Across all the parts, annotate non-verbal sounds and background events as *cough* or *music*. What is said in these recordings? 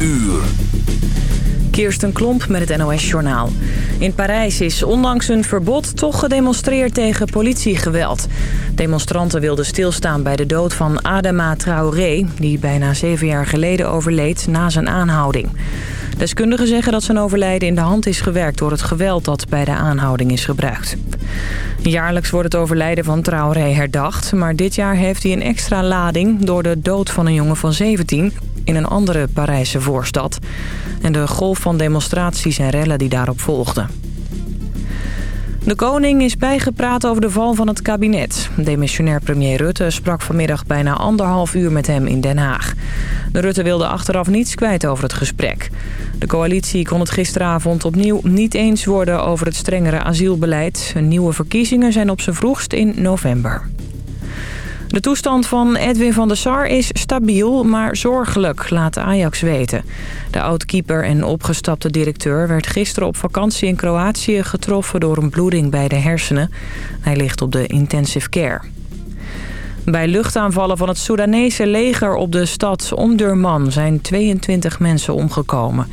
uur. Kirsten Klomp met het NOS-journaal. In Parijs is ondanks een verbod toch gedemonstreerd tegen politiegeweld. Demonstranten wilden stilstaan bij de dood van Adama Traoré... die bijna zeven jaar geleden overleed na zijn aanhouding. Deskundigen zeggen dat zijn overlijden in de hand is gewerkt... door het geweld dat bij de aanhouding is gebruikt. Jaarlijks wordt het overlijden van Traoré herdacht... maar dit jaar heeft hij een extra lading door de dood van een jongen van 17 in een andere Parijse voorstad. En de golf van demonstraties en rellen die daarop volgden. De koning is bijgepraat over de val van het kabinet. Demissionair premier Rutte sprak vanmiddag bijna anderhalf uur met hem in Den Haag. De Rutte wilde achteraf niets kwijt over het gesprek. De coalitie kon het gisteravond opnieuw niet eens worden over het strengere asielbeleid. Nieuwe verkiezingen zijn op zijn vroegst in november. De toestand van Edwin van der Sar is stabiel, maar zorgelijk, laat Ajax weten. De oud-keeper en opgestapte directeur werd gisteren op vakantie in Kroatië getroffen door een bloeding bij de hersenen. Hij ligt op de intensive care. Bij luchtaanvallen van het Soedanese leger op de stad Omdurman zijn 22 mensen omgekomen.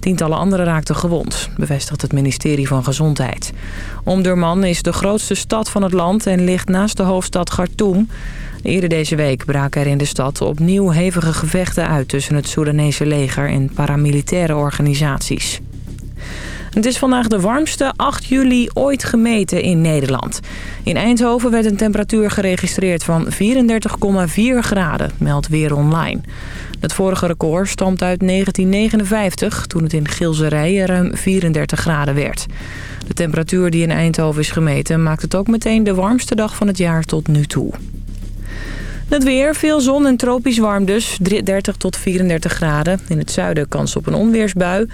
Tientallen anderen raakten gewond, bevestigt het ministerie van Gezondheid. Omdurman is de grootste stad van het land en ligt naast de hoofdstad Khartoum. Eerder deze week braken er in de stad opnieuw hevige gevechten uit... tussen het Soedanese leger en paramilitaire organisaties. Het is vandaag de warmste 8 juli ooit gemeten in Nederland. In Eindhoven werd een temperatuur geregistreerd van 34,4 graden, meldt Weer Online. Het vorige record stamt uit 1959, toen het in Gilserijen ruim 34 graden werd. De temperatuur die in Eindhoven is gemeten maakt het ook meteen de warmste dag van het jaar tot nu toe. Het weer, veel zon en tropisch warm dus. 30 tot 34 graden. In het zuiden kans op een onweersbui.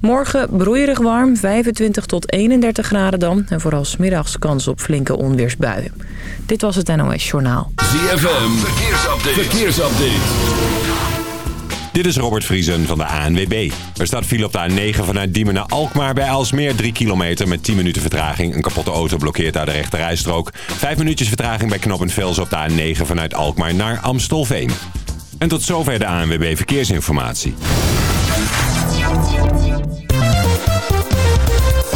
Morgen broeierig warm, 25 tot 31 graden dan. En vooral smiddags kans op flinke onweersbuien. Dit was het NOS Journaal. ZFM, verkeersupdate. verkeersupdate. Dit is Robert Vriesen van de ANWB. Er staat file op de A9 vanuit Diemen naar Alkmaar bij Alsmeer. 3 kilometer met 10 minuten vertraging. Een kapotte auto blokkeert daar de rechterrijstrook. 5 minuutjes vertraging bij knooppunt Vels op de A9 vanuit Alkmaar naar Amstelveen. En tot zover de ANWB Verkeersinformatie.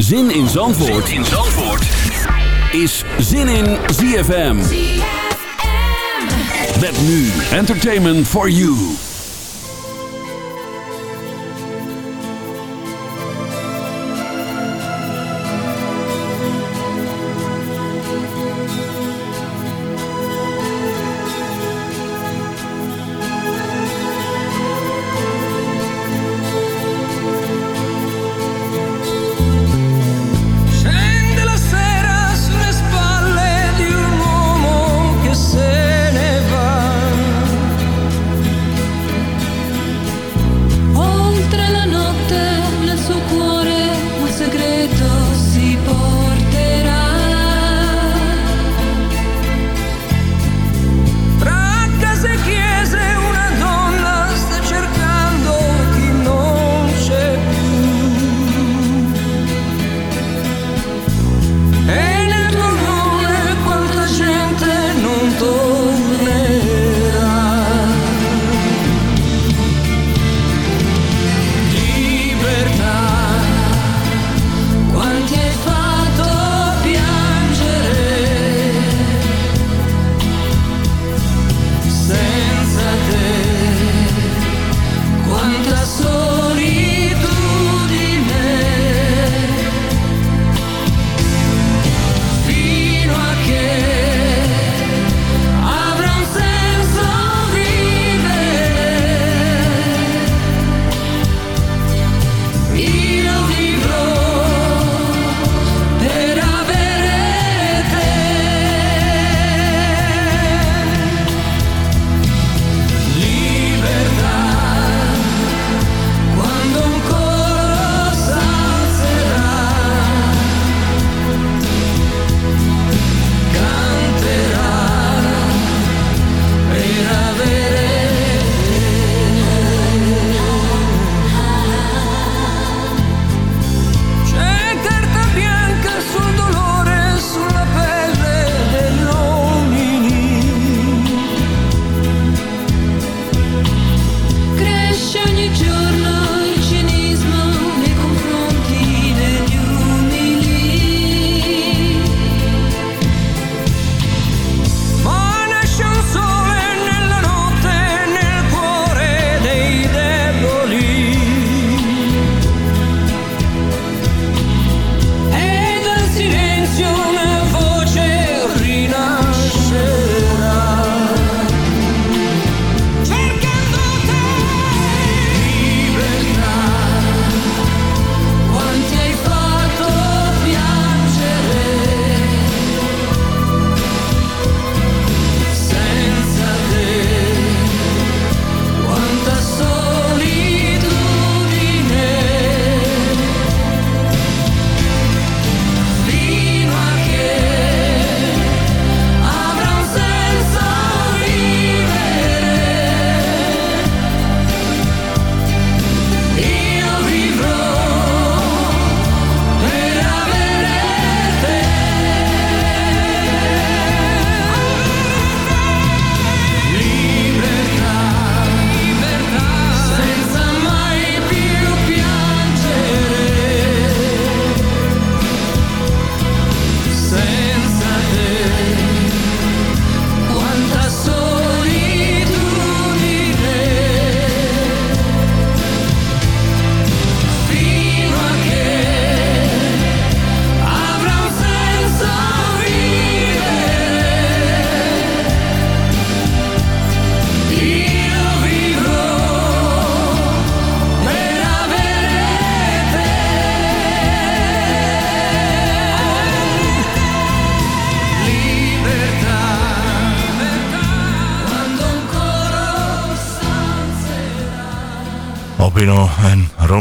Zin in Zandvoort, zin in Zandvoort. is Zin in ZFM. Met nu Entertainment for You. su cuerpo.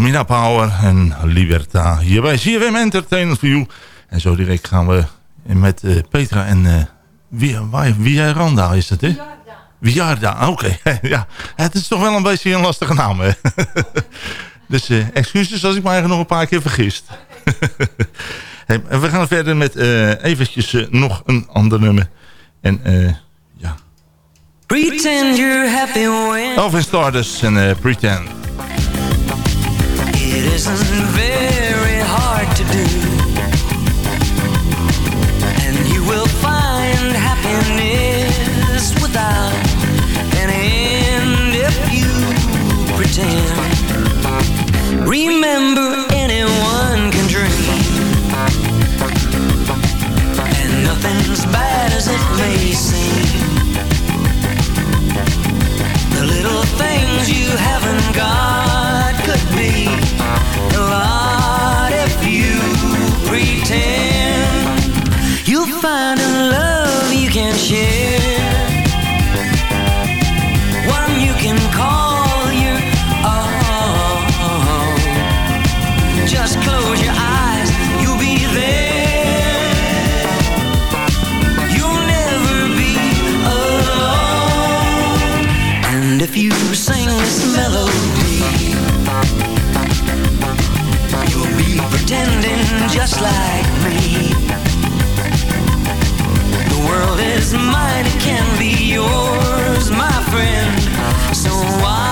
En Romina Power en Liberta. Hier bij CFM Entertainment for You. En zo direct gaan we met uh, Petra en uh, wie, wie, Randa is het, hè? Viarda, oké. *laughs* ja, het is toch wel een beetje een lastige naam, hè? *laughs* dus uh, excuses als ik me eigenlijk nog een paar keer vergist. *laughs* hey, we gaan verder met eventjes nog een ander nummer. En ja... Pretend you're happy when... Elvis Stardust en Pretend. It isn't very hard to do. And you will find happiness without an end if you pretend. Remember anyone can dream. And nothing's bad as it may seem. The little things you haven't got just close your eyes, you'll be there. You'll never be alone. And if you sing this melody You'll be pretending just like me. World is mine, it can be yours, my friend. So why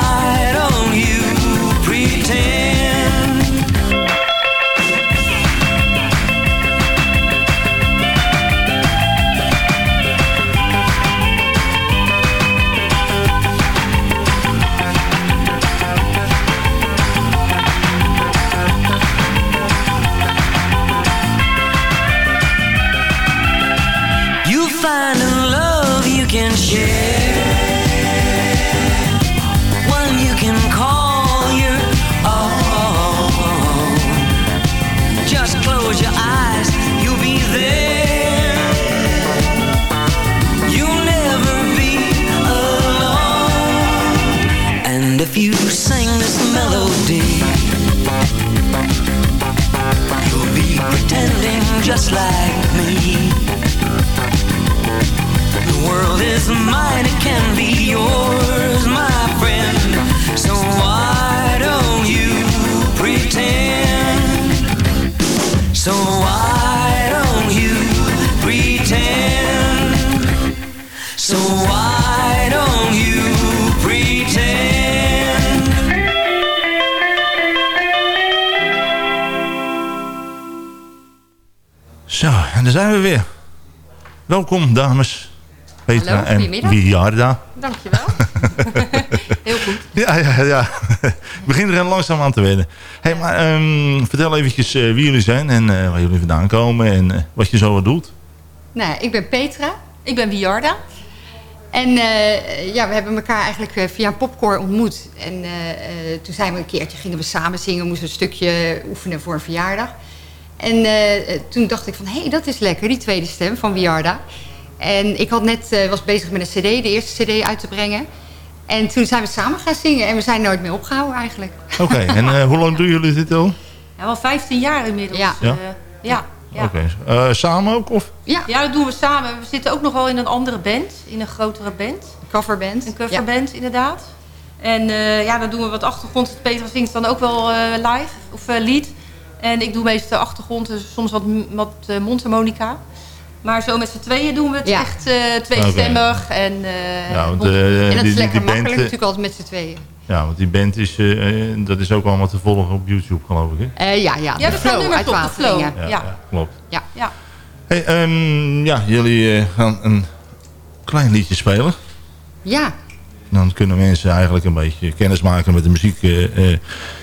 Welkom, dames. Petra Hallo, en Viarda. Dankjewel. *laughs* Heel goed. Ja, ja, ja. Ik begin er langzaam aan te wennen. Hey, maar um, vertel eventjes uh, wie jullie zijn en uh, waar jullie vandaan komen en uh, wat je zo wat doet. Nou, ik ben Petra. Ik ben Viarda. En ja, we hebben elkaar eigenlijk via een popcore ontmoet. En toen zijn we een keertje, gingen we samen zingen, moesten een stukje oefenen voor een verjaardag. En toen dacht ik van, hé, hey, dat is lekker, die tweede stem van Viarda. En ik had net, uh, was bezig met een cd, de eerste cd uit te brengen. En toen zijn we samen gaan zingen en we zijn nooit meer opgehouden eigenlijk. Oké, okay, en uh, *laughs* hoe lang doen jullie dit al? Ja, wel 15 jaar inmiddels. Ja. Uh, ja. ja. Oké, okay. samen ook? Of? Ja. ja, dat doen we samen. We zitten ook nog wel in een andere band, in een grotere band. Een coverband. Een coverband, ja. inderdaad. En ja, dan doen we wat achtergrond. Peter zingt dan ook wel live, of lead. En ik doe meestal de achtergrond, dus soms wat, wat mondharmonica. Maar zo met z'n tweeën doen we het ja. echt uh, tweestemmig. Okay. En, uh, ja, want, uh, en dat die, is lekker die makkelijk band, natuurlijk altijd met z'n tweeën. Ja, want die band is, dat is ook allemaal te volgen op YouTube geloof ik. Hè? ja, ja, ja, de flow uit op de flow. Ja, ja. ja, klopt. Ja. ja. Hey, um, ja, jullie gaan een klein liedje spelen. Ja. Dan kunnen mensen eigenlijk een beetje kennis maken met de muziek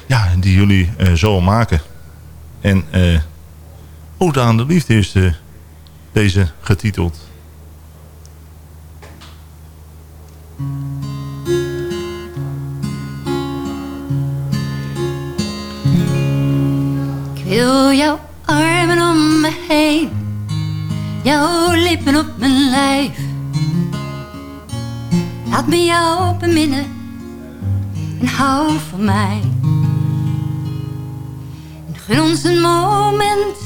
ja, die jullie zo maken. En Ode aan de Liefde is de deze getiteld. Ik wil jouw armen om me heen, jouw lippen op mijn lijf. Laat me jou beminnen en hou van mij. Gun ons een moment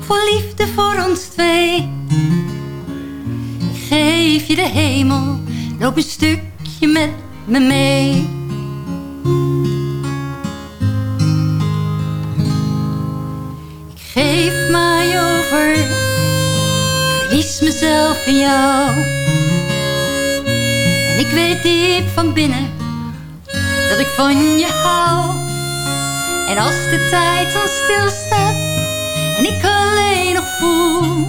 vol liefde voor ons twee. Ik geef je de hemel, loop een stukje met me mee. Ik geef mij over, verlies mezelf in jou. En ik weet diep van binnen dat ik van je hou. En als de tijd dan stilstaat en ik alleen nog voel,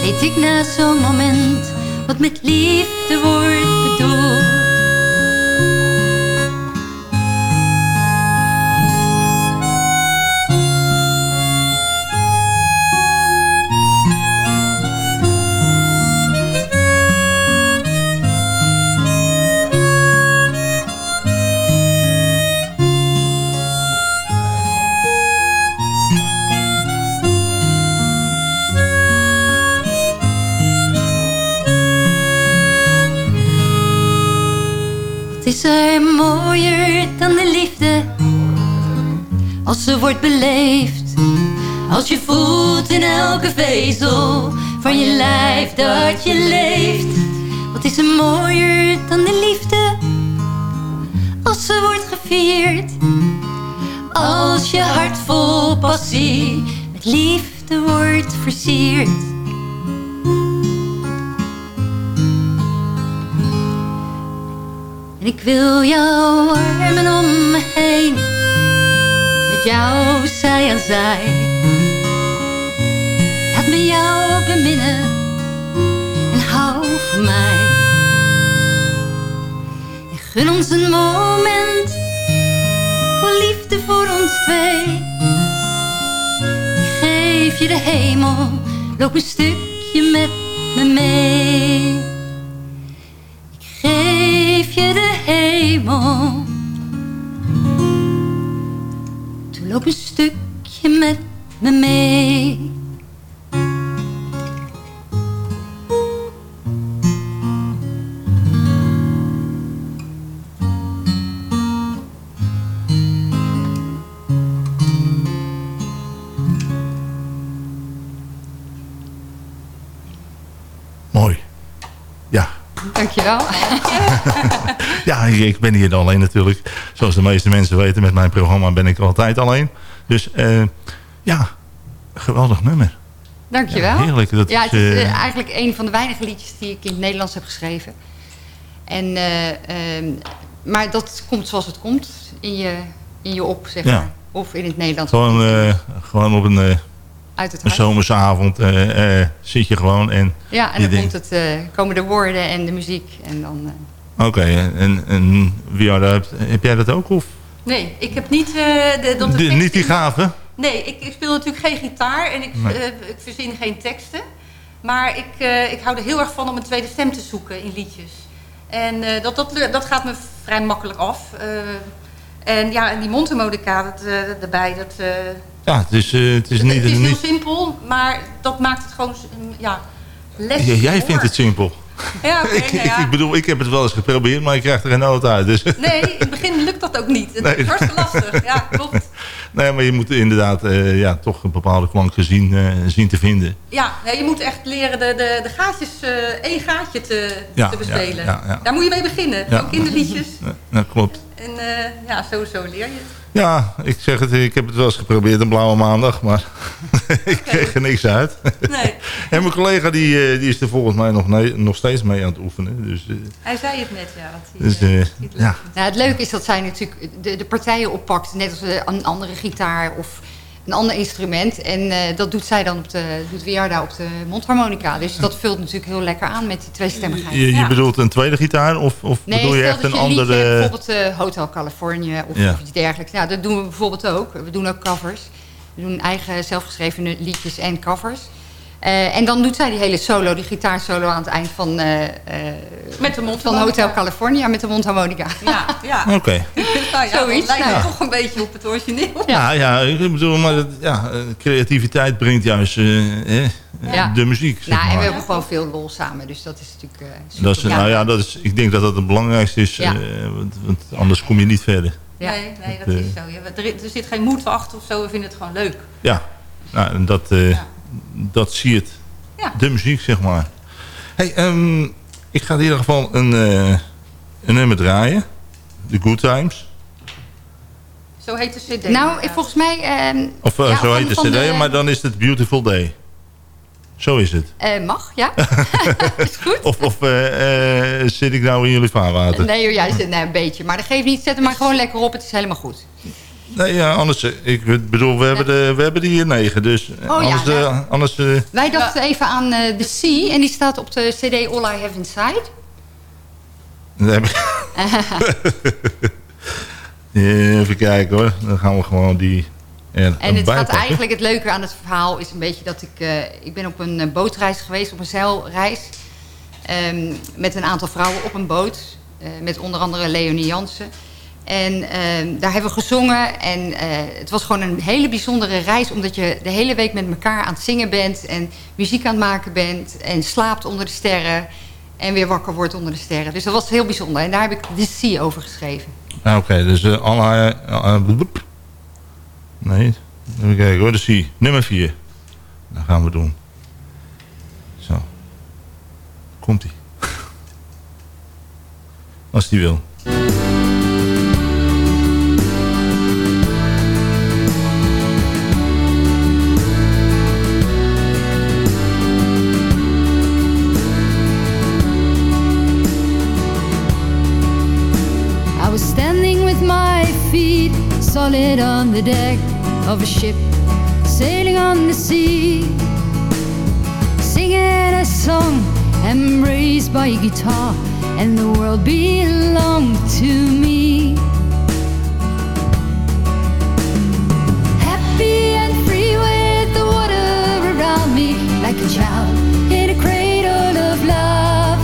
weet ik na zo'n moment wat met liefde wordt de liefde. Als ze wordt beleefd. Als je voelt in elke vezel Van je lijf dat je leeft. Wat is er mooier dan de liefde? Als ze wordt gevierd. Als je hart vol passie Met liefde wordt versierd ik wil jouw armen om me heen. Met jou zij aan zij. Laat me jou beminnen En hou van mij. En gun ons een moment Vol liefde voor ons twee. Ik geef je de hemel Loop een stukje met me mee Toen loop een stukje met me mee. Dankjewel. *laughs* Ja, ik ben hier alleen natuurlijk. Zoals de meeste mensen weten, met mijn programma ben ik altijd alleen. Dus eh, ja, geweldig nummer. Dankjewel. Ja, heerlijk. Dat ja, het is eh, eh, eigenlijk een van de weinige liedjes die ik in het Nederlands heb geschreven. En, eh, ehm, maar dat komt zoals het komt in je, in je op, zeg Ja. maar. Of in het Nederlands. Gewoon, gewoon op een, Uit het een hart. zomerse avond eh, eh, zit je gewoon en... Ja, en je dan denkt, komt het, eh, komen de woorden en de muziek. En dan, eh, Oké, en, en Wiarda, heb, heb jij dat ook? Of Nee, ik heb niet... eh, de, dat de de, niet die in- gave? Nee, ik, ik speel natuurlijk geen gitaar en ik, Nee. eh, ik verzin geen teksten. Maar ik, eh, ik hou er heel erg van om een tweede stem te zoeken in liedjes. En eh, dat, dat, dat gaat me vrij makkelijk af. En ja, en die mondharmonica dat, eh, erbij, dat... eh, Ja, het is, eh, het is niet... het is heel niet simpel, maar dat maakt het gewoon ja, les. Jij vindt het simpel. *laughs* Ja, ik, nou ja. ik bedoel, ik heb het wel eens geprobeerd, maar ik krijg er geen noot uit. Dus. Nee, in het begin lukt dat ook niet. Het Nee. is hartstikke lastig. Ja, klopt. *laughs* nee, maar je moet inderdaad ja, toch een bepaalde klank zien, eh, zien te vinden. Ja, je moet echt leren de, de, de gaatjes, eh, één gaatje te, Ja, te bespelen. ja. Daar moet je mee beginnen. Ja. Ook kinderliedjes. Dat klopt. En eh, ja, zo, zo leer je het. Ja, ik zeg het, ik heb het wel eens geprobeerd een blauwe maandag, maar *laughs* ik kreeg er niks uit. Nee. *laughs* en mijn collega die, eh, die is er volgens mij nog, nee, nog steeds mee aan het oefenen. Dus, eh, Hij zei het net, ja. Dat hij, dus ja. Nou, het leuke is dat zij natuurlijk de, de partijen oppakt. Net als een andere gitaar of een ander instrument. En eh, dat doet zij dan op de, doet Wiarda op de mondharmonica. Dus dat vult natuurlijk heel lekker aan met die tweestemmigheid. Je, je Ja. bedoelt een tweede gitaar of, of Nee, bedoel je echt een je andere... bijvoorbeeld eh, Hotel California of, Ja. of iets dergelijks. Nou, dat doen we bijvoorbeeld ook. We doen ook covers. We doen eigen zelfgeschreven liedjes en covers. Eh, en dan doet zij die hele solo, die gitaarsolo aan het eind van, eh, eh, Met de van. Hotel California met de mondharmonica. Ja, ja. *laughs* Oké. nou *laughs* ja, Zoiets, dat lijkt me nou. toch een beetje op het origineel. Ja, ja, ik bedoel, maar het- ja, creativiteit bringt juist eh, Ja. de muziek. zeg Nou, en we hebben gewoon veel lol samen, dus dat is natuurlijk eh, super. Dat is, nou ja, dat is, ik denk dat dat het belangrijkste is, Ja. eh, want, want anders kom je niet verder. Ja. Nee, nee, dat Dat, is zo. Ja, er, er zit geen moed achter of zo. We vinden het gewoon leuk. Ja, nou, en dat, eh, Ja. Dat zie het. Ja. De muziek, zeg maar. Hey, ehm, ik ga in ieder geval een, eh, een nummer draaien. The Good Times. Zo heet de cd. Nou, eh, volgens mij... ehm, Of eh, ja, zo heet de cd, de- maar dan is het Beautiful Day. Zo is het. eh, mag, ja. *laughs* is goed. Of, of eh, eh, zit ik nou in jullie vaarwater? Nee, joh, jij zit nee, een beetje. Maar dat geeft niet. Zet hem maar gewoon lekker op. Het is helemaal goed. Nee, ja, anders... eh, Ik bedoel, we hebben, de, we hebben die hier negen, dus... eh, Oh, ja, anders, anders eh, Wij dachten even aan The Sea. En die staat op de CD All I Have Inside. ik- *laughs* Even kijken hoor. Dan gaan we gewoon die er En het gaat eigenlijk, het leuke aan het verhaal is een beetje dat ik... ik ben op een bootreis geweest, op een zeilreis. ehm, met een aantal vrouwen op een boot. met onder andere Leonie Jansen. En ehm, daar hebben we gezongen. En eh, het was gewoon een hele bijzondere reis. Omdat je de hele week met elkaar aan het zingen bent. En muziek aan het maken bent. En slaapt onder de sterren. En weer wakker wordt onder de sterren. Dus dat was heel bijzonder. En daar heb ik The Sea over geschreven. Ah, Oké, dus uh, alle... eh, eh, bloep. nee, even kijken hoor. De C. Nummer 4. Dat gaan we doen. Zo. Komt-ie. *laughs* Als die wil. Solid on the deck of a ship sailing on the sea, singing a song embraced by a guitar, and the world belonged to me. Happy and free with the water around me, like a child in a cradle of love.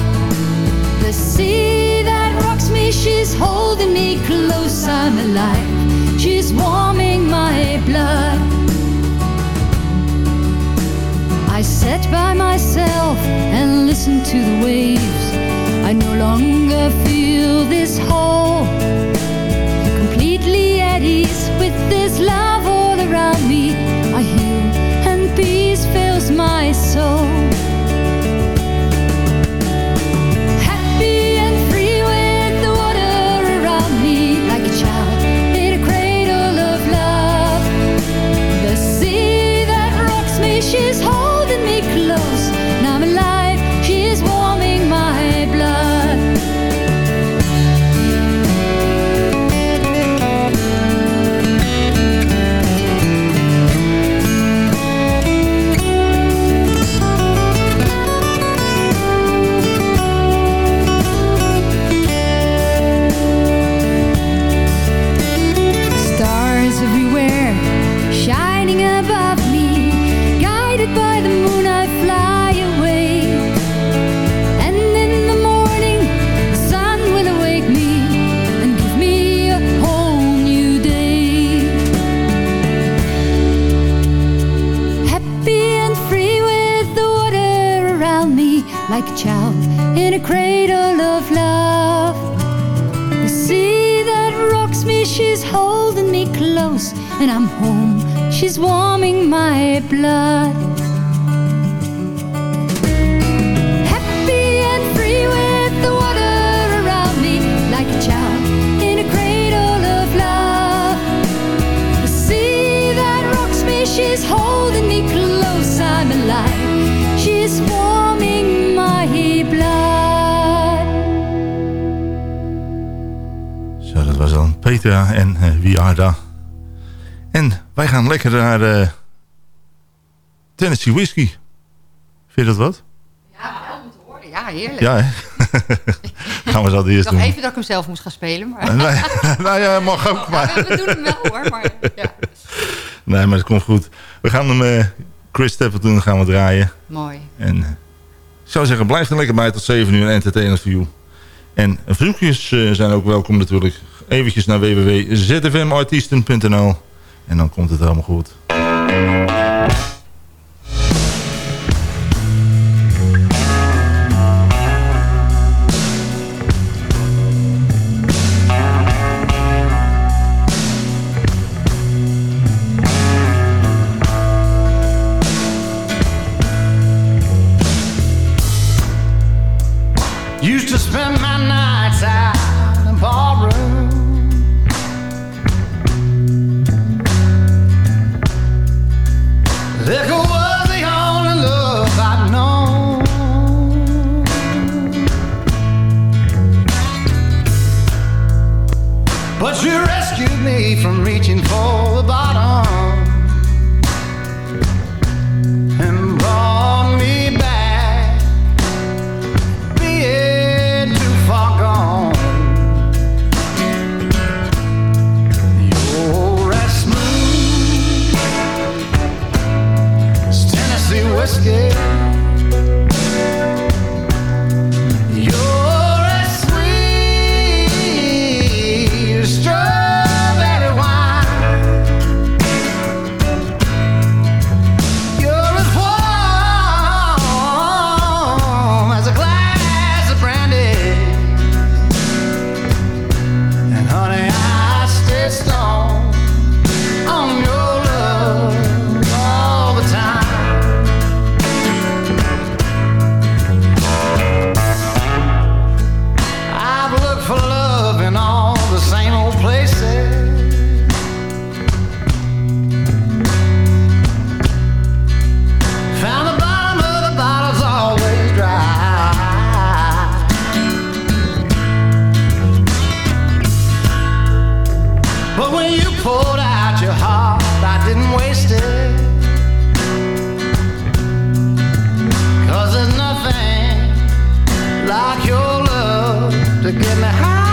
The sea that rocks me, she's holding me close. I'm alive. She's warming my blood. I sat by myself and listened to the waves. I no longer feel this hole. Completely at ease with this love all around me. I heal and peace fills my soul. Lekker naar uh, Tennessee Whiskey. Vind je dat wat? Ja, wel te horen. Ja, heerlijk. Ja, *laughs* gaan we dat eerst Ik dacht doen. even dat ik hem zelf moest gaan spelen. Maar... Nee, nou ja, mag ook. Maar... Ja, we doen hem wel hoor. Maar, ja. Nee, maar het komt goed. We gaan hem, uh, Chris Stapleton gaan we draaien. Mooi. En uh, ik zou zeggen, blijf er lekker bij tot 7 uur entertainment you. En verzoekjes zijn ook welkom natuurlijk. Eventjes naar www.zfmartiesten.nl En dan komt het helemaal goed. Like your love to get me high.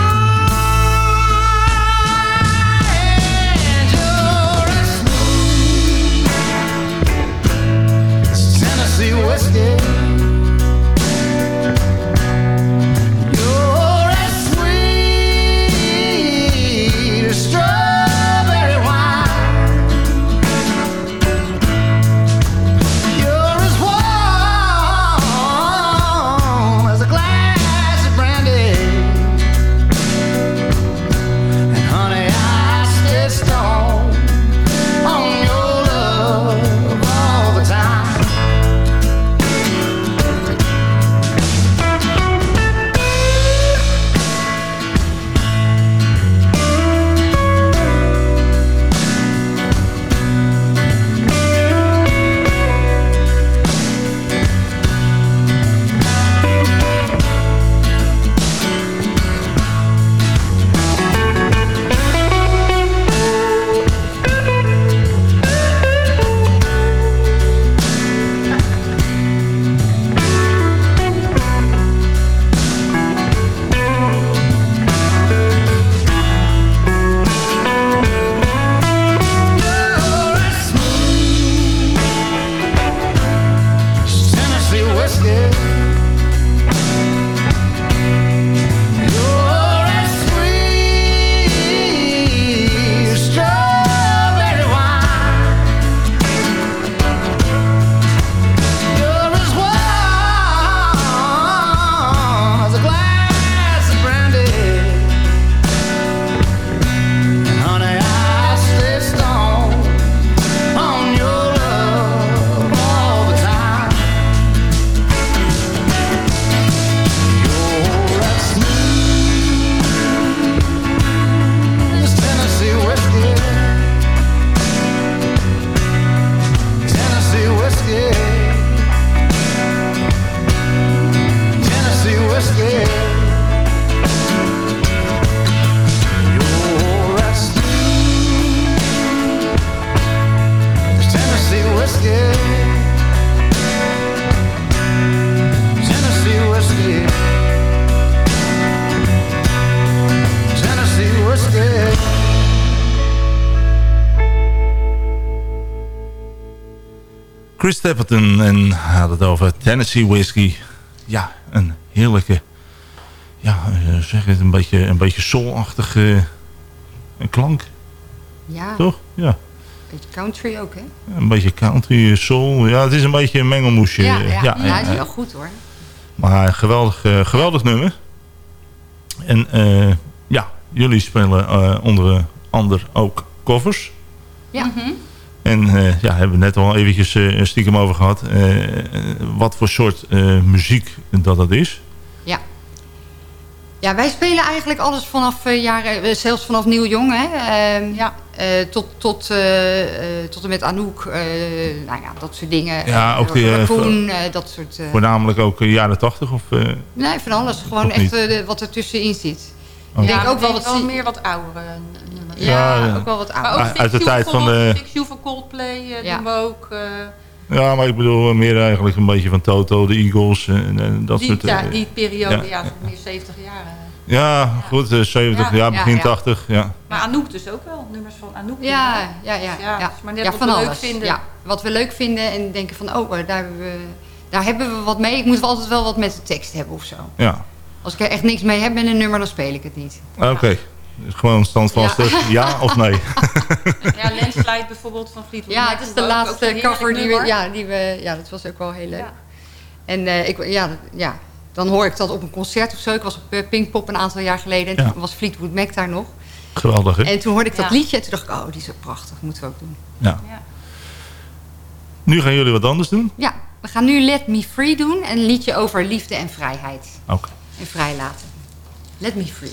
En hij had het over Tennessee Whiskey. Ja, een heerlijke, ja, eh, zeg het, een beetje, een beetje soulachtige eh, klank, Ja, toch? Ja, beetje country ook, hè? een beetje country, soul. Ja, het is een beetje een mengelmoesje. Ja, ja, ja, ja, ja, hij is wel goed hoor. Maar een geweldig, eh, geweldig nummer. En eh, ja, jullie spelen eh, onder andere ook covers. Ja. En eh, ja, hebben we net al eventjes eh, stiekem over gehad. eh, wat voor soort eh, muziek dat dat is. Ja. Ja, wij spelen eigenlijk alles vanaf eh, jaren, zelfs vanaf Nieuw Jong, hè. Ehm, Ja. eh, tot, tot, eh, eh, tot en met Anouk, eh, nou ja, dat soort dingen. Ja, ook die, eh, Raccoon, eh, dat soort... eh, Voornamelijk ook jaren tachtig. Of, eh, nee, van alles. Gewoon echt de- wat er tussenin zit. Oh. Ik denk ook wel wat... zie- meer wat oudere nummers. Ja, ook wel wat Maar ouder. ook Uit- uit de Fix You tijd van de- Fix You van Coldplay eh, Ja. doen we ook. eh, ja, maar ik bedoel eh, meer eigenlijk een beetje van Toto, de Eagles en, en dat die, soort... ja, eh, die periode, ja. ja, meer 70 jaar. ja, goed, eh, 70 Ja. jaar, begin Ja, ja. 80. Ja. Maar Anouk dus ook wel, nummers van Anouk. Ja, ja, ja. Dus ja, is maar net Ja, wat van we leuk alles. vinden. Ja, wat we leuk vinden en denken van, oh, daar hebben, we, daar hebben we wat mee. Ik moet wel altijd wel wat met de tekst hebben of zo. ja. Als ik er echt niks mee heb met een nummer, dan speel ik het niet. Oké. Dus gewoon standvastig, ja. of nee? *laughs* Ja, Landslide bijvoorbeeld van Fleetwood Ja, het is de ook. Ook laatste cover die we, ja, die we... Ja, dat was ook wel heel leuk. Ja. En eh, ik, ja, ja, dan hoor ik dat op een concert of zo. Ik was op eh, Pinkpop een aantal jaar geleden. En Ja. toen was Fleetwood Mac daar nog. Geweldig, hè? En toen hoorde ik dat Ja. liedje. En toen dacht ik, oh, die is zo prachtig. Moeten we ook doen. Ja. Ja. Nu gaan jullie wat anders doen? Ja, we gaan nu Let Me Free doen. Een liedje over liefde en vrijheid. Oké. En vrijlaten. Let Me Free.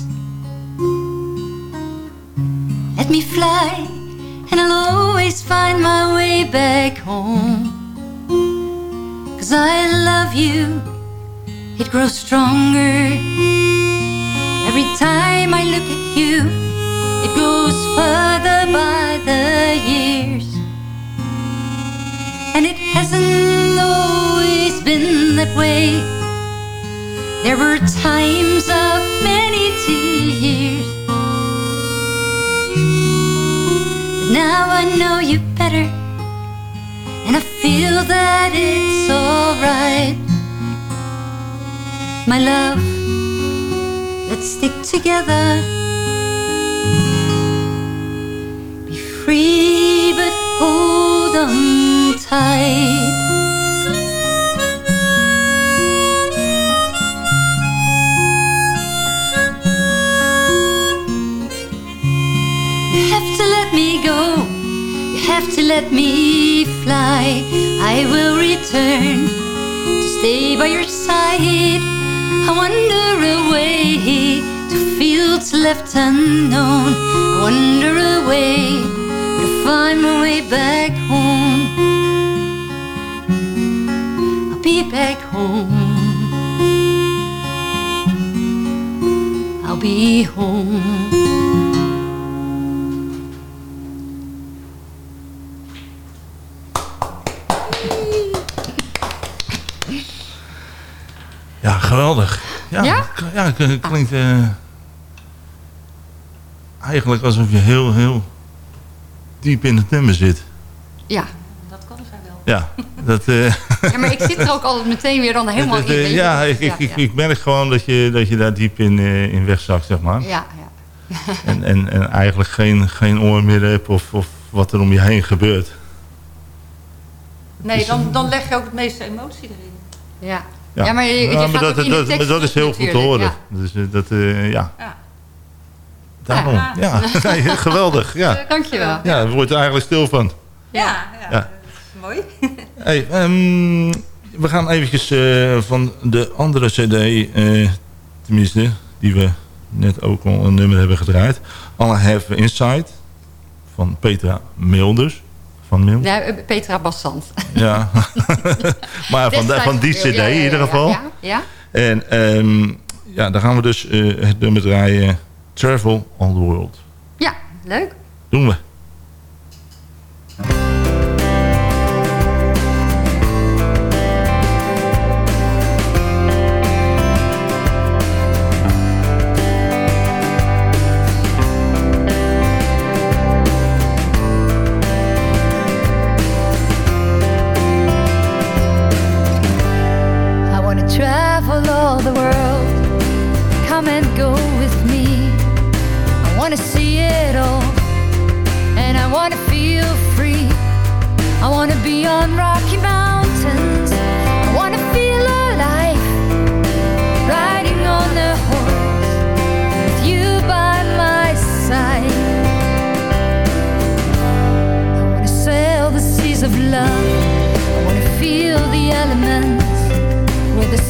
Let me fly, and I'll always find my way back home. Cause I love you, it grows stronger. Every time I look at you, it goes further by the years. And it hasn't always been that way. There were times of many tears. Now I know you better. And I feel that it's alright. My love, let's stick together. Be free, but hold on tight. Let me fly. I will return to stay by your side. I wander away to fields left unknown. I wander away to find my way back home. I'll be back home. I'll be home. Geweldig. Ja? Ja? k- klinkt eh, eigenlijk alsof je heel, heel diep in het nummer zit. Ja. Dat kan zij wel. Ja, dat... eh, *laughs* ja, maar ik zit er ook altijd meteen weer dan helemaal in. dat, eh, weet je. ja, ik, ik, ik, ik merk gewoon dat je, dat je daar diep in, eh, in wegzakt, zeg maar. Ja, ja. *laughs* En, en, en eigenlijk geen, geen oor meer hebt of, of wat er om je heen gebeurt. Nee, dan, dan leg je ook het meeste emotie erin. Ja. Ja, Ja, maar je- je Ja, maar dat, is heel goed te horen. Dus eh, dat, eh, ja. Ja. Daarom. Ja. Ja, *laughs* geweldig. Ja. Dankjewel. ja, er wordt er eigenlijk stil van. Ja, ja. Ja. Mooi. *laughs* Hey, ehm, we gaan eventjes eh, van de andere cd, eh, tenminste, die we net ook al een nummer hebben gedraaid. All I Have Inside van Petra Milders. Van Mil. Ja, Petra Bassant. Ja. *laughs* maar van, van die cd Ja, ja, ja, in ieder geval. Ja, ja. En ehm, ja, dan gaan we dus eh, het nummer draaien Travel All The World. ja leuk. Doen we.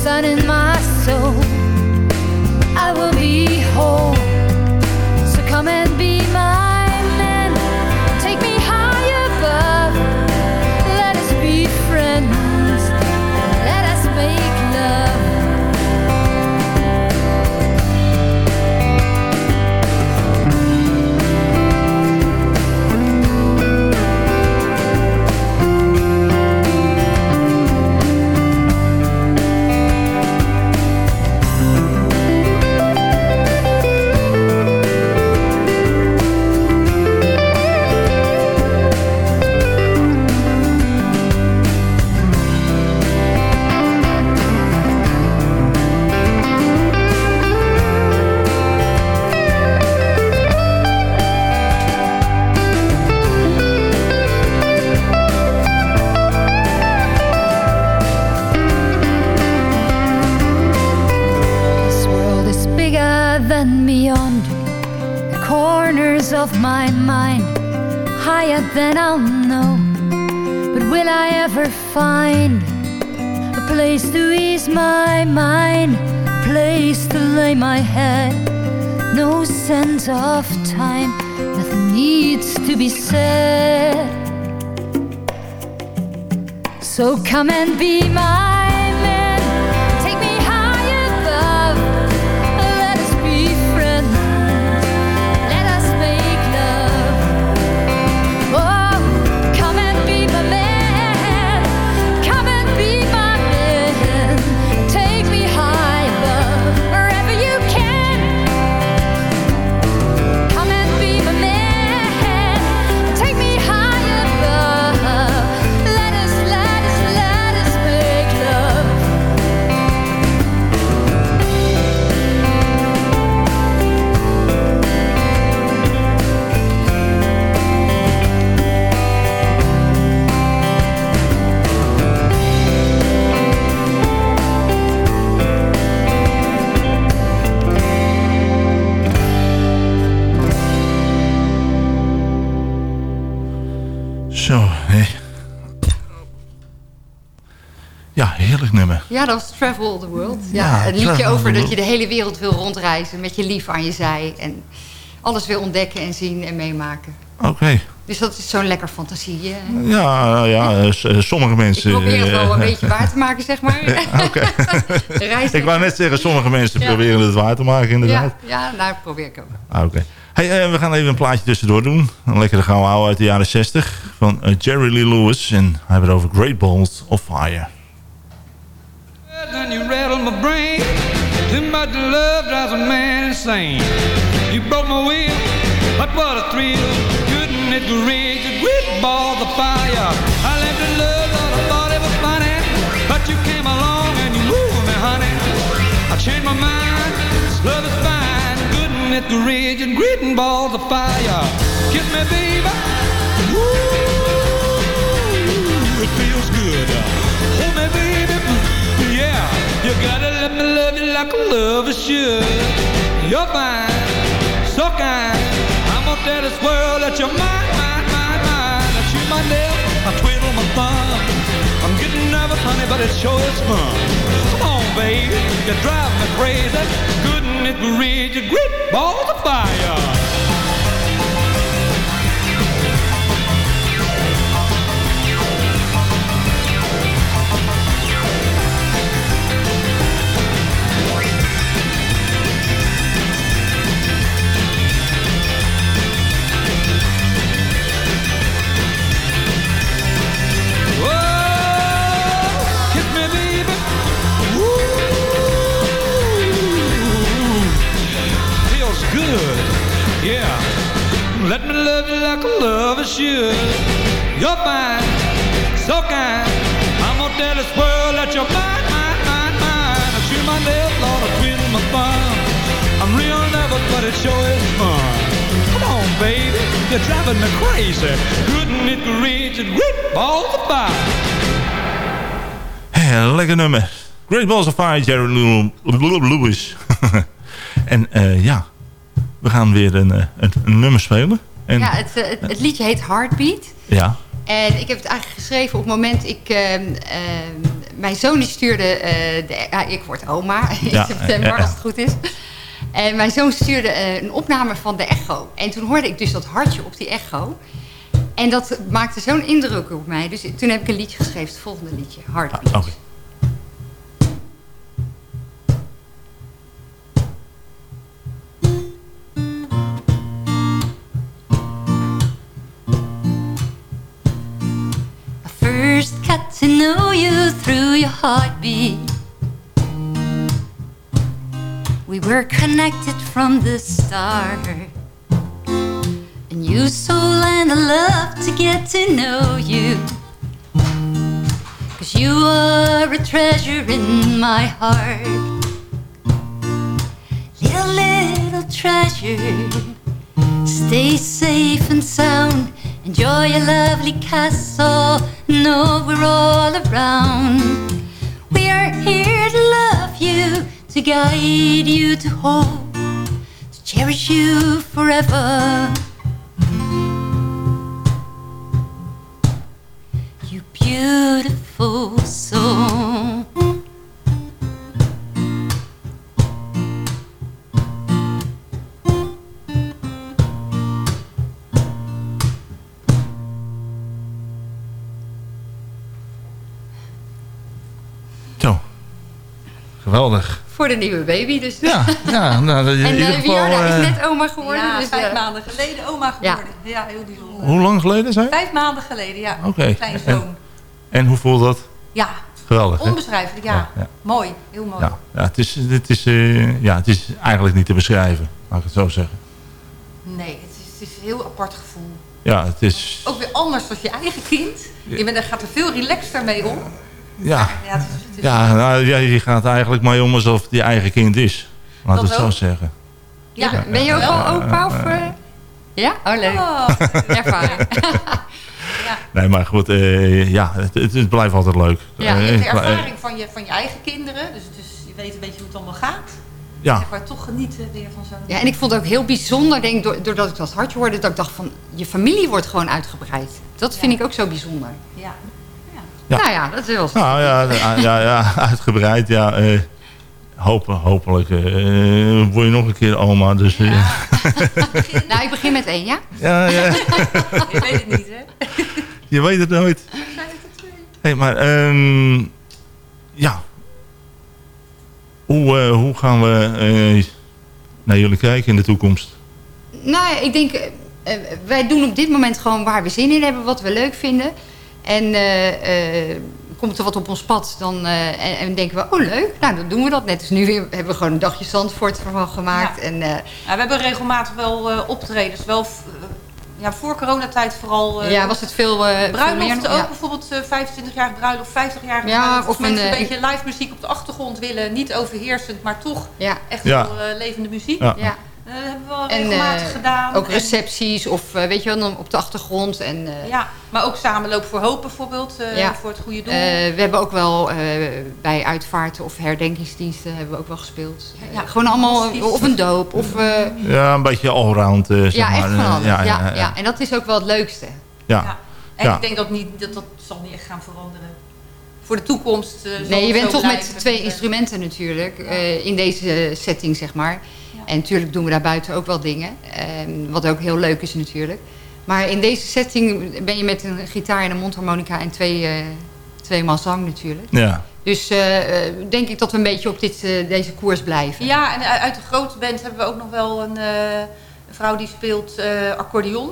Sun in my come and be Ja, Ja, een liedje over dat je de hele wereld wil rondreizen met je lief aan je zij. En alles wil ontdekken en zien en meemaken. Oké. Dus dat is zo'n lekker fantasie. hè? Ja, ja eh, eh, sommige Ik mensen... probeer het wel een eh, *laughs* beetje waar te maken, zeg maar. Oké. *laughs* Ik wou net zeggen, sommige mensen Ja. proberen het waar te maken, inderdaad. Ja, ja, nou probeer ik ook. Ah, Oké. Hey, eh, we gaan even een plaatje tussendoor doen. Een lekkere gouden ouwe uit de jaren 60 van eh, Jerry Lee Lewis. En hij heeft het over Great Balls of Fire. And you rattle my brain. Too much love drives a man insane. You broke my will, but what a thrill. Couldn't it rage a great ball of fire? I left in love, thought I thought it was funny. But you came along and you moved me, honey. I changed my mind, this love is fine. Couldn't it rage and great balls of fire? Kiss me, baby. Ooh, it feels good. Uh. You gotta let me love you like a lover should. You're fine, so kind. I'm gonna tell this world that you're mine, mine, mine, mine. I chew my nails, I twiddle my thumb. I'm getting nervous, honey, but it sure is fun. Come on, baby, you drive me crazy. Couldn't it reach a great balls of fire? Yeah, let me love you like a lover should. You're fine, so kind. I'm gonna tell this world that you're mine, mine, mine, mine. I chew my nails, Lord, I twiddle my thumb. I'm real nervous, but it sure is fun. Come on, baby, you're driving me crazy. Couldn't it reach a great ball of fire? Hey, lekker nummer. Great Balls of Fire, Jerry Lewis. *laughs* en eh, ja, we gaan weer een, eh, een, een nummer spelen. En, Ja, het, eh, het, het liedje heet Heartbeat. ja. En ik heb het eigenlijk geschreven op het moment... Ik, ehm, ehm, mijn zoon die stuurde... eh, de, ja, ik word oma *laughs* in Ja, september, ja, ja. als het goed is. En mijn zoon stuurde een opname van de echo. En toen hoorde ik dus dat hartje op die echo. En dat maakte zo'n indruk op mij. Dus toen heb ik een liedje geschreven, het volgende liedje, Heartbeat. Oké. I know you through your heartbeat. We were connected from the start. A new soul and I love to get to know you. Cause you are a treasure in my heart. Little, little treasure. Stay safe and sound. Enjoy a lovely castle. Know we're all around. We are here to love you, to guide you, to hold, to cherish you forever. You beautiful soul. Geweldig. Voor de nieuwe baby. Dus. Ja, ja nou, *laughs* in en ieder uh, geval... Viarda eh, is net oma geworden. Ja, dus, vijf eh, maanden geleden oma geworden. Ja, heel bijzonder. hoe lang geleden zijn? Vijf maanden geleden, ja. Oké. Kleine En, zoon. en hoe voelt dat? Ja, Geweldig, onbeschrijfelijk, ja. Ja, ja. Mooi, heel mooi. Ja, ja, het, is, het, is, eh, ja, het is eigenlijk niet te beschrijven, laat ik het zo zeggen. Nee, het is, het is een heel apart gevoel. Ja, het is... Ook weer anders dan je eigen kind. Je bent, er gaat er veel relaxter mee om. Ja, Ja, het is, het is ja, nou, ja je gaat eigenlijk mee om alsof het je eigen kind is. Laat Dat het zo ook. zeggen. ja, ben je ook wel. al opa? Of, eh? Ja? Oh, leuk. Oh, *laughs* Ervaring. *laughs* Nee, maar goed, eh, ja, het, het, het blijft altijd leuk. Ja, je Eh, hebt de eh, ervaring van je, van je eigen kinderen. Dus, dus je weet een beetje hoe het allemaal gaat. Ja, Zeg maar toch genieten weer van zo'n... Ja, en ik vond het ook heel bijzonder, denk, doordat ik dat hartje hoorde, dat ik dacht van, je familie wordt gewoon uitgebreid. Dat vind ik ook zo bijzonder. Ja. Ja. Nou ja, dat is wel nou ja, ja, ja, *laughs* uitgebreid. Ja, eh, hopen, hopelijk eh, word je nog een keer oma. Dus, ja. *laughs* Nou, ik begin met één, ja? Ja, ja, *laughs* Je weet het niet, hè? je weet het nooit. hey, maar ehm, ja. Hoe, eh, hoe gaan we eh, naar jullie kijken in de toekomst? Nou, ja, ik denk, wij doen op dit moment gewoon waar we zin in hebben, wat we leuk vinden. En eh, eh, komt er wat op ons pad, dan eh, en, en denken we, oh leuk, nou dan doen we dat. Net als nu weer, hebben we gewoon een dagje Zandvoort ervan gemaakt. Ja. En, eh, Ja, we hebben regelmatig wel eh, optredens. Wel, ja, voor coronatijd vooral... eh, ja, was het veel, eh veel Bruiloft meer? ook, Ja. bijvoorbeeld eh 25 jaar bruiloft, 50 jaar Ja, bruiloft. of Of mensen een, een, beetje live muziek op de achtergrond willen. Niet overheersend, maar toch Ja. echt Ja. wel eh, levende muziek. Ja. Eh, dat hebben we wel En, regelmatig eh, gedaan. Ook En- recepties of eh, weet je wel, dan op de achtergrond. En, eh, ja, maar ook Samenloop voor Hoop bijvoorbeeld, eh, Ja. voor het goede doel. eh, we hebben ook wel eh, bij uitvaarten of herdenkingsdiensten hebben we ook wel gespeeld. Ja, Eh, gewoon allemaal, precies. of een doop. Of, eh, Ja, een beetje allround, eh, zeg ja, maar. echt van Eh, alles. Ja, ja, ja, ja, ja. En dat is ook wel het leukste. Ja. Ja. En Ja. ik denk dat, niet, dat dat zal niet echt gaan veranderen. Voor de toekomst eh, zal Nee, je bent toch blijven. met twee Eh, instrumenten natuurlijk. eh, in deze setting, zeg maar. En natuurlijk doen we daar buiten ook wel dingen. ehm, wat ook heel leuk is natuurlijk. Maar in deze setting ben je met een gitaar en een mondharmonica en twee, eh twee man zang natuurlijk. Ja. Dus eh, eh, denk ik dat we een beetje op dit, eh, deze koers blijven. Ja, en uit de grote band hebben we ook nog wel een, eh, een vrouw die speelt eh, accordeon.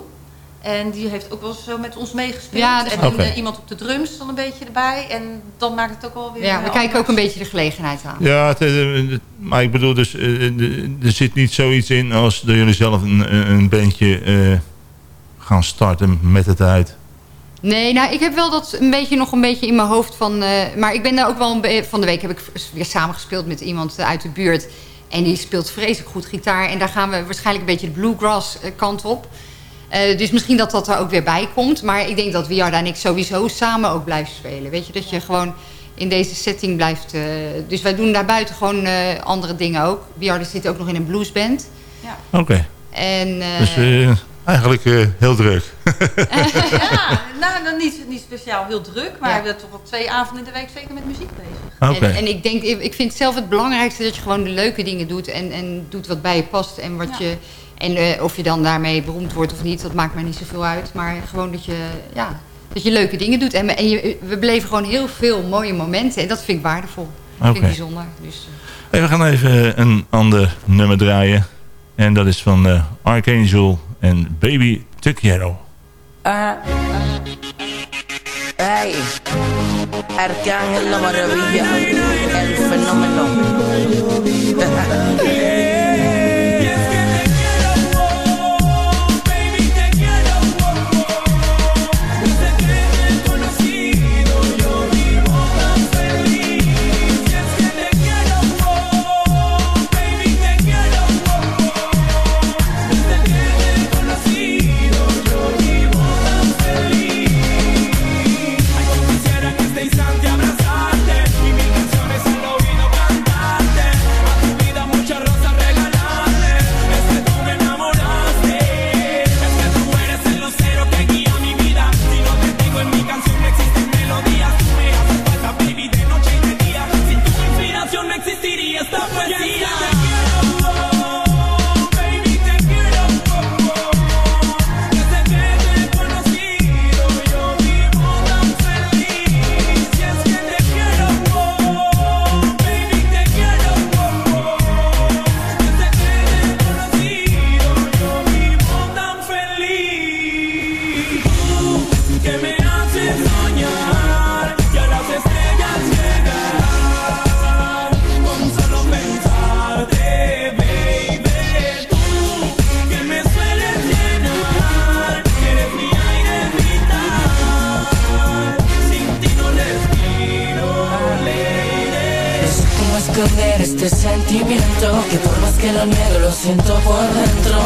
En die heeft ook wel zo met ons meegespeeld. Ja, dat is en wel- Oké. eh, iemand op de drums dan een beetje erbij. En dan maakt het ook alweer... Ja, we eh, kijken ook een beetje de gelegenheid aan. Ja, het, eh, het- maar ik bedoel dus, eh, er zit niet zoiets in als dat jullie zelf een, een bandje eh, gaan starten met het uit. Nee, nou, ik heb wel dat een beetje nog een beetje in mijn hoofd van... eh, maar ik ben daar ook wel... Een van de week heb ik weer samengespeeld met iemand eh, uit de buurt. En die speelt vreselijk goed gitaar. En daar gaan we waarschijnlijk een beetje de bluegrass eh, kant op. Eh, dus misschien dat dat er ook weer bij komt. Maar ik denk dat Wiarda en ik sowieso samen ook blijven spelen. Weet je, dat je gewoon in deze setting blijft... eh, dus wij doen daarbuiten gewoon eh, andere dingen ook. Wiarda zit ook nog in een bluesband. Oké, En, dus eh, eigenlijk eh, heel druk. *laughs* Ja, *laughs* nou, dan niet, niet speciaal heel druk. Maar Ja. we hebben toch wel twee avonden in de week zeker met muziek bezig. Oké, En, en ik denk, ik vind zelf het belangrijkste dat je gewoon de leuke dingen doet en, en doet wat bij je past. En, wat Ja. je, en eh, of je dan daarmee beroemd wordt of niet, dat maakt mij niet zoveel uit. Maar gewoon dat je, ja, dat je leuke dingen doet. En, en je, we beleven gewoon heel veel mooie momenten en dat vind ik waardevol. Dat vind Oké. ik bijzonder. Dus, eh, Hey, we gaan even een ander nummer draaien. En dat is van eh, Archangel en Baby Tucchiero. Ajá. Ay, Arcángel la maravilla, el fenómeno. *laughs* esconder este sentimiento que por más que lo niego lo siento por dentro.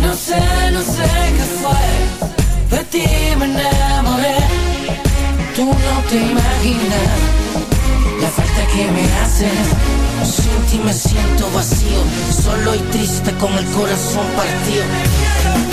No sé, no sé qué fue, de ti me enamoré. Tú no te imaginas la falta que me haces. Sin ti me siento vacío, solo y triste con el corazón partido.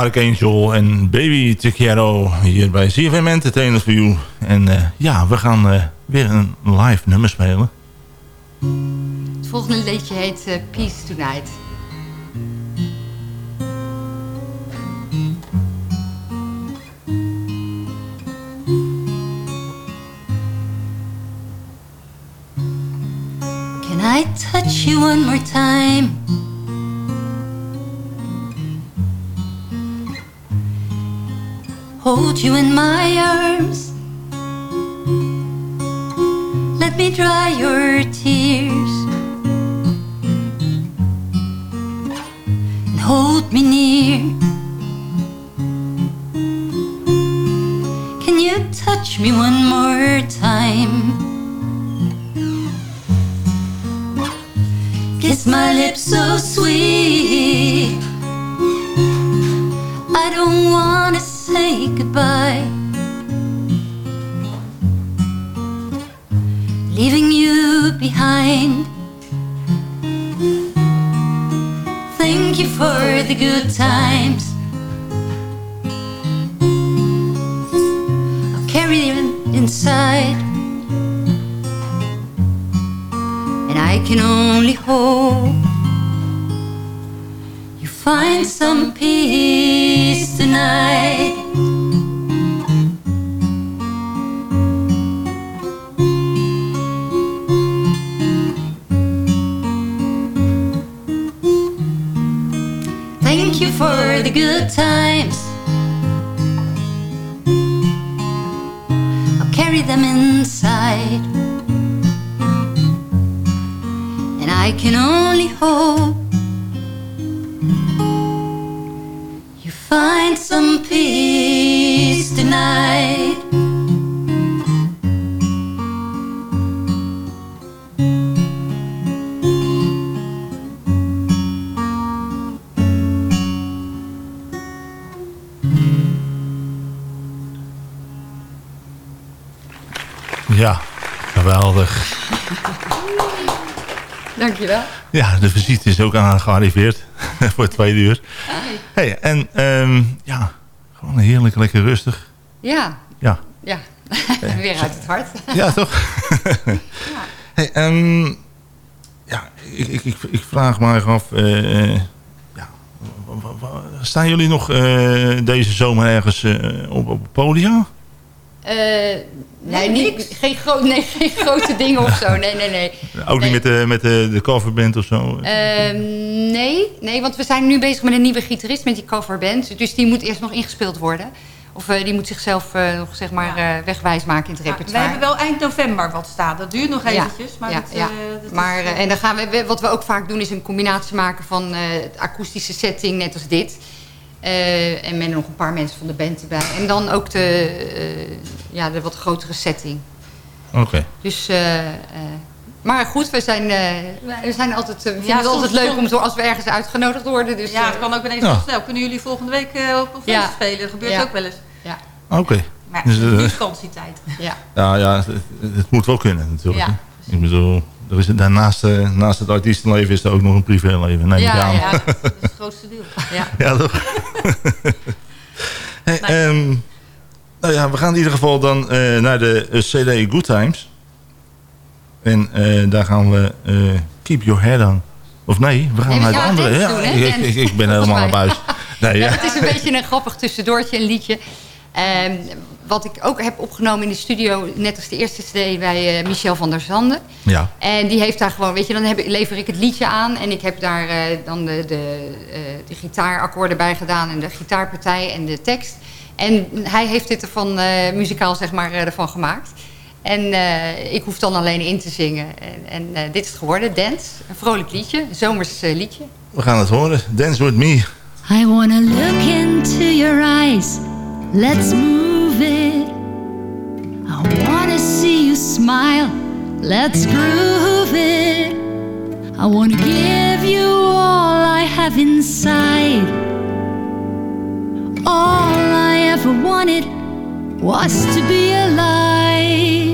Archangel en Baby Te Quiero hier bij CFM Entertainment for You. En eh, ja, we gaan eh, weer een live nummer spelen. Het volgende liedje heet eh, Peace Tonight. Can I touch you one more time? Hold you in my arms. Let me dry your tears. And hold me near. Can you touch me one more time? Kiss my lips so sweet. I don't wanna goodbye. Leaving you behind. Thank you for the good times. I'll carry them inside. And I can only hope you find some peace tonight. The good times. I'll carry them inside. And I can only hope Ja, geweldig. Dankjewel. Ja, de visite is ook aan gearriveerd *laughs* voor tweede uur. Hey, en ehm, ja, gewoon heerlijk, lekker rustig. Ja. Ja. Ja. *laughs* Weer uit het hart. *laughs* Ja, toch? Hey, ehm, ja, ik, ik, ik, vraag me af... eh, ja, staan jullie nog eh, deze zomer ergens eh, op, op het podium? Eh, nee, niet, geen, gro *laughs* nee, geen grote dingen of zo. Nee, nee, nee. *laughs* Ook Nee. niet met, de, met de, de coverband of zo? Ehm, nee, nee, want we zijn nu bezig met een nieuwe gitarist met die coverband. Dus die moet eerst nog ingespeeld worden. Of eh, die moet zichzelf eh, nog zeg maar eh, wegwijs maken in het Ja, repertoire. wij hebben wel eind november wat staan. Dat duurt nog Ja, eventjes. Maar, ja, dat, ja. eh, dat maar is, en dan gaan we, wat we ook vaak doen is een combinatie maken van eh, het akoestische setting, net als dit. Eh, en met nog een paar mensen van de band erbij. En dan ook de, eh, ja, de wat grotere setting. Oké. Dus, eh, eh, maar goed, we zijn, eh, we zijn altijd, we vinden het soms- altijd leuk om zo, als we ergens uitgenodigd worden. Dus, ja, het kan ook ineens Ja. snel. Kunnen jullie volgende week eh, op een Ja. spelen? Dat gebeurt Ja. ook wel eens. Ja. Oké. Maar Dus, het vakantietijd. Ja. Ja, ja het, het moet wel kunnen natuurlijk. Ja. Ik bedoel, er is, daarnaast eh, naast het artiestenleven is er ook nog een privéleven. Neem ik ja, aan. ja, *laughs* dat is het grootste deel. Ja. Ja, toch? *laughs* hey, ehm, nou ja, we gaan in ieder geval dan eh, naar de eh, CD Good Times. En daar gaan we Keep Your Head On. Of nee, we gaan naar de andere. Ja, doen, ik, ik, ik ben helemaal naar buis. Nee, *laughs* Ja, ja. het is een beetje een grappig tussendoortje, een liedje. Ehm, wat ik ook heb opgenomen in de studio, net als de eerste CD bij eh, Michel van der Zanden. ja. En die heeft daar gewoon, weet je, dan heb, lever ik het liedje aan en ik heb daar eh, dan de, de, eh, de gitaarakkoorden bij gedaan en de gitaarpartij en de tekst. En hij heeft dit ervan eh, muzikaal, zeg maar, ervan gemaakt. En eh, ik hoef dan alleen in te zingen. En, en dit is het geworden, Dance. Een vrolijk liedje, een zomers liedje. We gaan het horen. Dance With Me. I wanna look into your eyes. Let's move smile. Let's groove it. I wanna give you all I have inside. All I ever wanted was to be alive.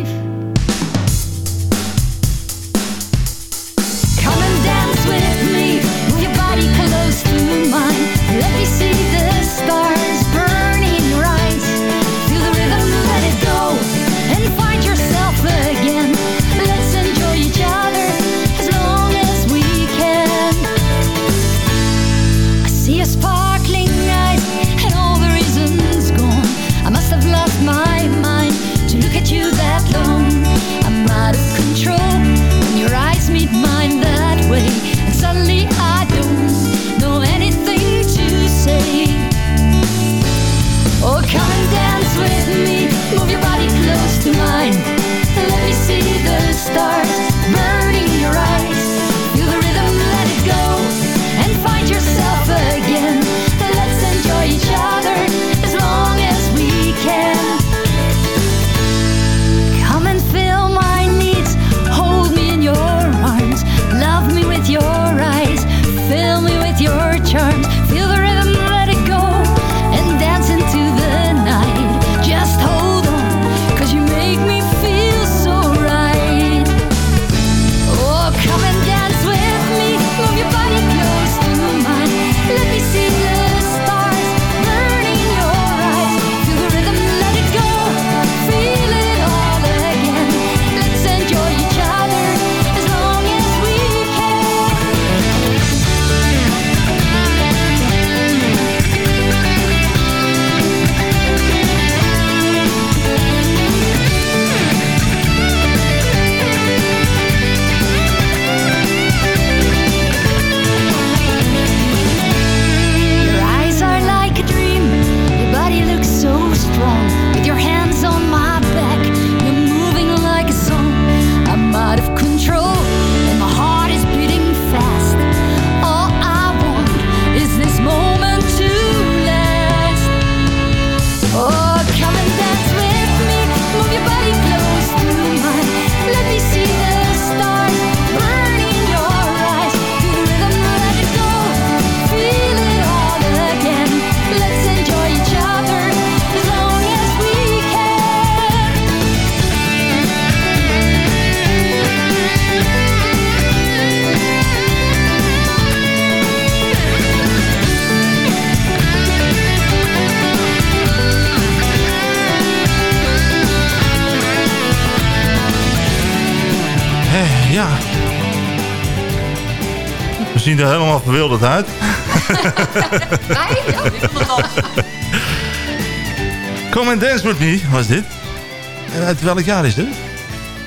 Helemaal verwilderd uit. Wij? *laughs* Ja, Come and Dance With Me was dit. En uit welk jaar is dit?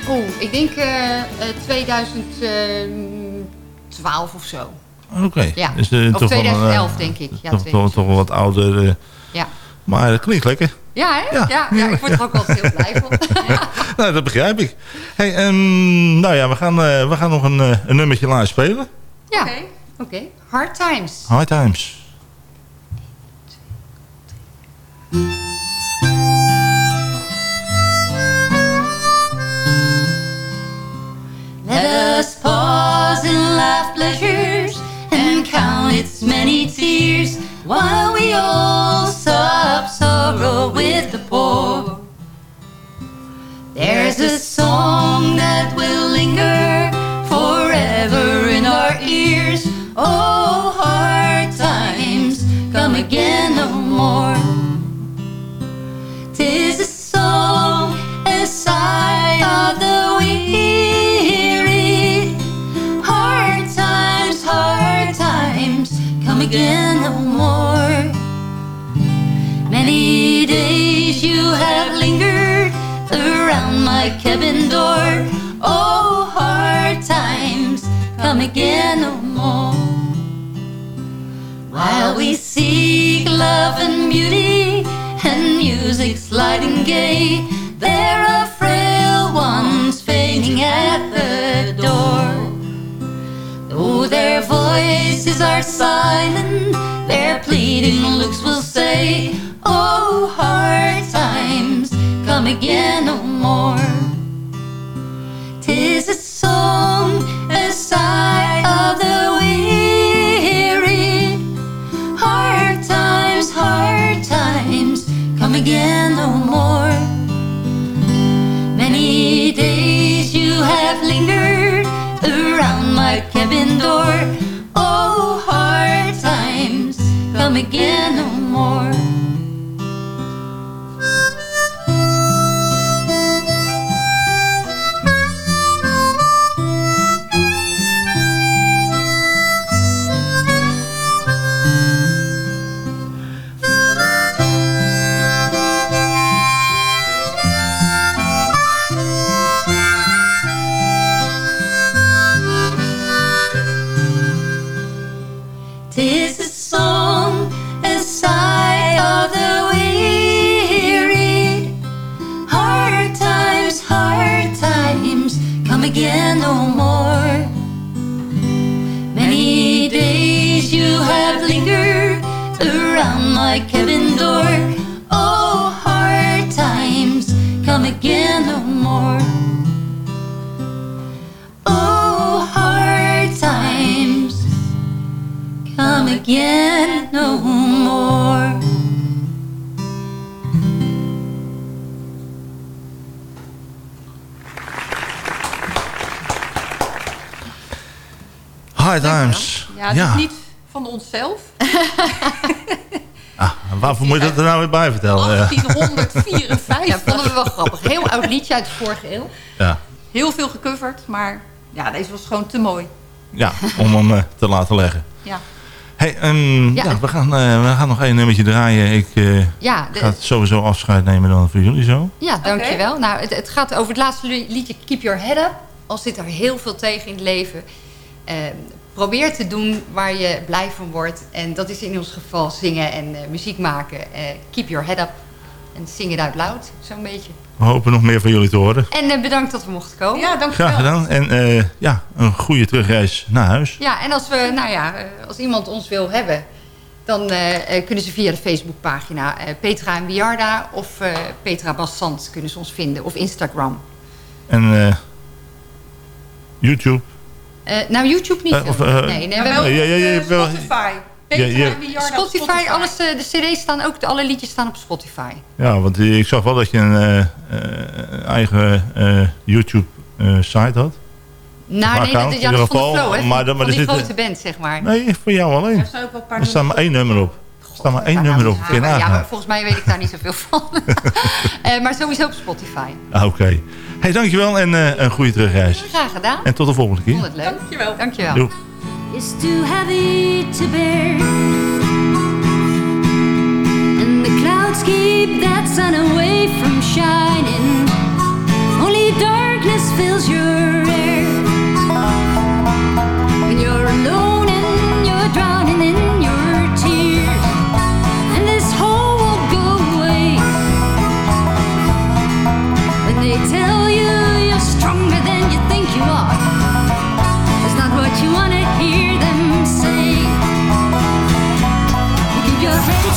Oeh, ik denk eh, eh, 2012 of zo. Oké. Ja. Dus, eh, Of toch wel, 2011 eh, denk ik. Ja, toch, toch, toch wel wat ouder. eh, Ja. maar het klinkt lekker. Ja, hè? Ja. Ja, ja, ik word er ook altijd heel *laughs* blij van. nou, dat begrijp ik. Hey, ehm, nou ja, we gaan, eh, we gaan nog een, eh, een nummertje live spelen. Ja, Oké, okay. Hard Times. Hard Times. Let us pause in laugh pleasures and count its many tears while we all sob sorrow with the poor. There's a song that will linger Oh, hard times come again no more. Tis a song, a sigh of the weary. Hard times, hard times come again no more. Many days you have lingered around my cabin door. Oh, hard times come again no more. While we seek love and beauty and music sliding gay, there are frail ones fainting at the door. Though their voices are silent, their pleading looks will say, Oh, hard times, come again no more. Tis a song, sigh of the weary. Hard times, hard times, come again no more. Many days you have lingered around my cabin door. Oh, hard times, come again no more. Again no more. High Times. Ja, het is niet van onszelf. *laughs* Ah, waarvoor moet je dat er nou weer bij vertellen? Ja. 1854. Ja, vonden we wel grappig. Heel oud liedje uit de vorige eeuw. Ja. Heel veel gecoverd, maar ja, deze was gewoon te mooi. ja, om hem eh, te laten leggen. Ja. Hey, en, Ja. ja, we, gaan, eh, we gaan nog één nummertje draaien. Ik eh, Ja, de- ga het sowieso afscheid nemen dan voor jullie zo. Ja, dankjewel. Nou, het, het gaat over het laatste li- liedje Keep Your Head Up. Al zit er heel veel tegen in het leven. eh, probeer te doen waar je blij van wordt. En dat is in ons geval zingen en eh, muziek maken. Eh, keep Your Head Up. En zing het out loud, zo'n beetje. We hopen nog meer van jullie te horen. En eh, bedankt dat we mochten komen. Ja, dankjewel. Graag gedaan. En eh, ja, een goede terugreis naar huis. Ja, en als, we, nou ja, eh, als iemand ons wil hebben... dan kunnen ze via de Facebookpagina eh, Petra en Biarda... of eh, Petra Bassant kunnen ze ons vinden. Of Instagram. En eh, YouTube. Eh, nou, YouTube niet. Of, nee, nee, we Ja, hebben ja, ja, Spotify. Alles, eh, de cd's staan ook, alle liedjes staan op Spotify. Ja, want ik zag wel dat je een eh, eh, eigen eh, YouTube-site had. Nou, nee, account, dat, is van de flow, hè? maar Van, dan- maar van er die zit- grote band, zeg maar. Nee, voor jou alleen. Er staan ook wel een paar Er staat maar één nummer op. Er staat maar één Ja, nummer nou, op. Ja, maar volgens mij weet ik daar niet zoveel van. *laughs* Eh, maar sowieso op Spotify. Ah, Oké. Hey, dankjewel en eh, een goede terugreis. Graag gedaan. En tot de volgende Vond keer. het leuk. Dankjewel. Dankjewel. Doei. Is too heavy to bear. And the clouds keep that sun away from shining. Only darkness fills your air.